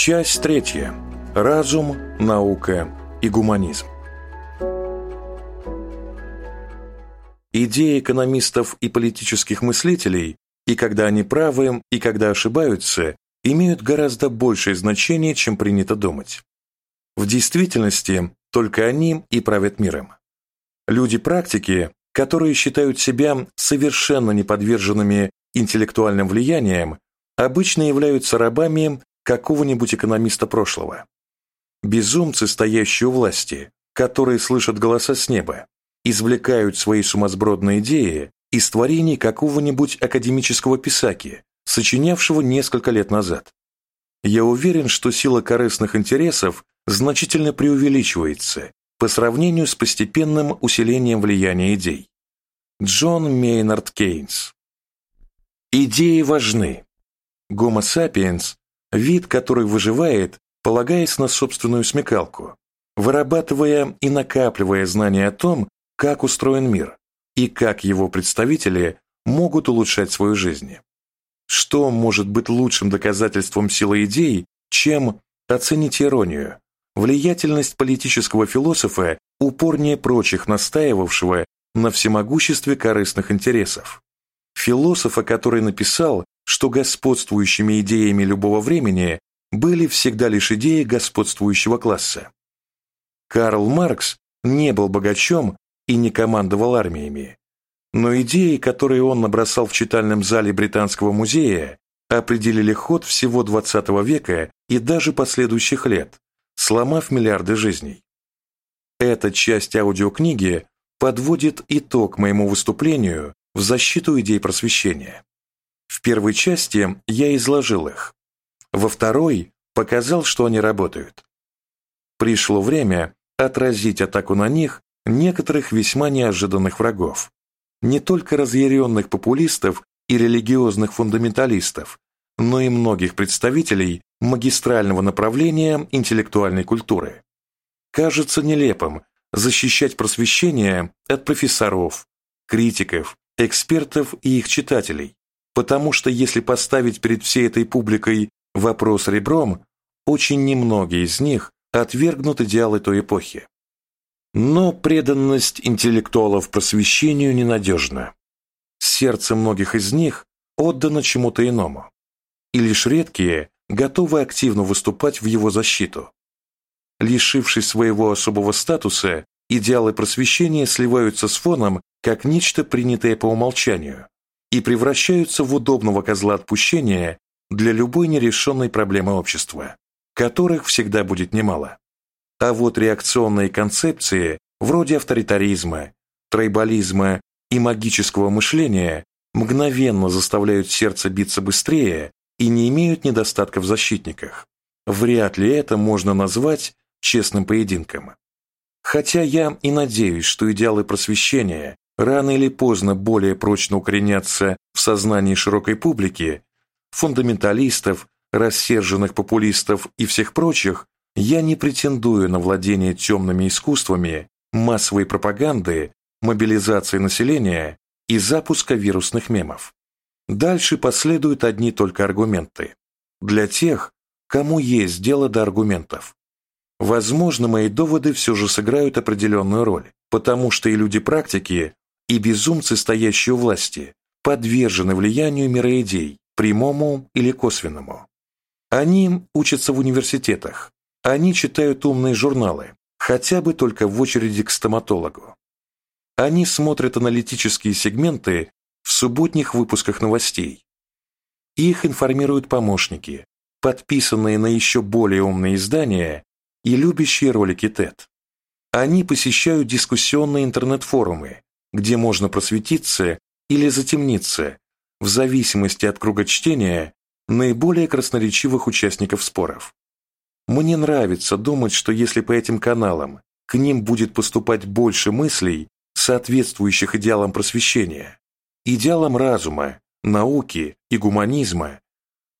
Часть третья. Разум, наука и гуманизм. Идеи экономистов и политических мыслителей, и когда они правы, и когда ошибаются, имеют гораздо большее значение, чем принято думать. В действительности только они и правят миром. Люди-практики, которые считают себя совершенно неподверженными интеллектуальным влиянием, обычно являются рабами какого-нибудь экономиста прошлого. Безумцы, стоящие у власти, которые слышат голоса с неба, извлекают свои сумасбродные идеи из творений какого-нибудь академического писаки, сочинявшего несколько лет назад. Я уверен, что сила корыстных интересов значительно преувеличивается по сравнению с постепенным усилением влияния идей. Джон Мейнард Кейнс Идеи важны. Гомо сапиенс – вид, который выживает, полагаясь на собственную смекалку, вырабатывая и накапливая знания о том, как устроен мир и как его представители могут улучшать свою жизнь. Что может быть лучшим доказательством силы идей, чем оценить иронию, влиятельность политического философа, упорнее прочих настаивавшего на всемогуществе корыстных интересов. Философа, который написал, что господствующими идеями любого времени были всегда лишь идеи господствующего класса. Карл Маркс не был богачом и не командовал армиями. Но идеи, которые он набросал в читальном зале Британского музея, определили ход всего XX века и даже последующих лет, сломав миллиарды жизней. Эта часть аудиокниги подводит итог моему выступлению в защиту идей просвещения. В первой части я изложил их. Во второй показал, что они работают. Пришло время отразить атаку на них некоторых весьма неожиданных врагов. Не только разъяренных популистов и религиозных фундаменталистов, но и многих представителей магистрального направления интеллектуальной культуры. Кажется нелепым защищать просвещение от профессоров, критиков, экспертов и их читателей, потому что если поставить перед всей этой публикой вопрос ребром, очень немногие из них отвергнут идеалы той эпохи. Но преданность интеллектуалов просвещению ненадежна. Сердце многих из них отдано чему-то иному, и лишь редкие готовы активно выступать в его защиту. Лишившись своего особого статуса, идеалы просвещения сливаются с фоном как нечто принятое по умолчанию и превращаются в удобного козла отпущения для любой нерешенной проблемы общества, которых всегда будет немало. А вот реакционные концепции вроде авторитаризма, трайбализма и магического мышления мгновенно заставляют сердце биться быстрее и не имеют недостатков в защитниках. Вряд ли это можно назвать честным поединком. Хотя я и надеюсь, что идеалы просвещения рано или поздно более прочно укоренятся в сознании широкой публики, фундаменталистов, рассерженных популистов и всех прочих, я не претендую на владение темными искусствами, массовой пропаганды, мобилизации населения и запуска вирусных мемов. Дальше последуют одни только аргументы. Для тех, кому есть дело до аргументов. Возможно, мои доводы все же сыграют определенную роль, потому что и люди практики, и безумцы, стоящие у власти, подвержены влиянию мироидей, прямому или косвенному. Они учатся в университетах, они читают умные журналы, хотя бы только в очереди к стоматологу. Они смотрят аналитические сегменты в субботних выпусках новостей. Их информируют помощники, подписанные на еще более умные издания и любящие ролики TED. Они посещают дискуссионные интернет-форумы, где можно просветиться или затемниться, в зависимости от круга чтения наиболее красноречивых участников споров. Мне нравится думать, что если по этим каналам к ним будет поступать больше мыслей, соответствующих идеалам просвещения, идеалам разума, науки и гуманизма,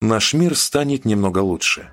наш мир станет немного лучше.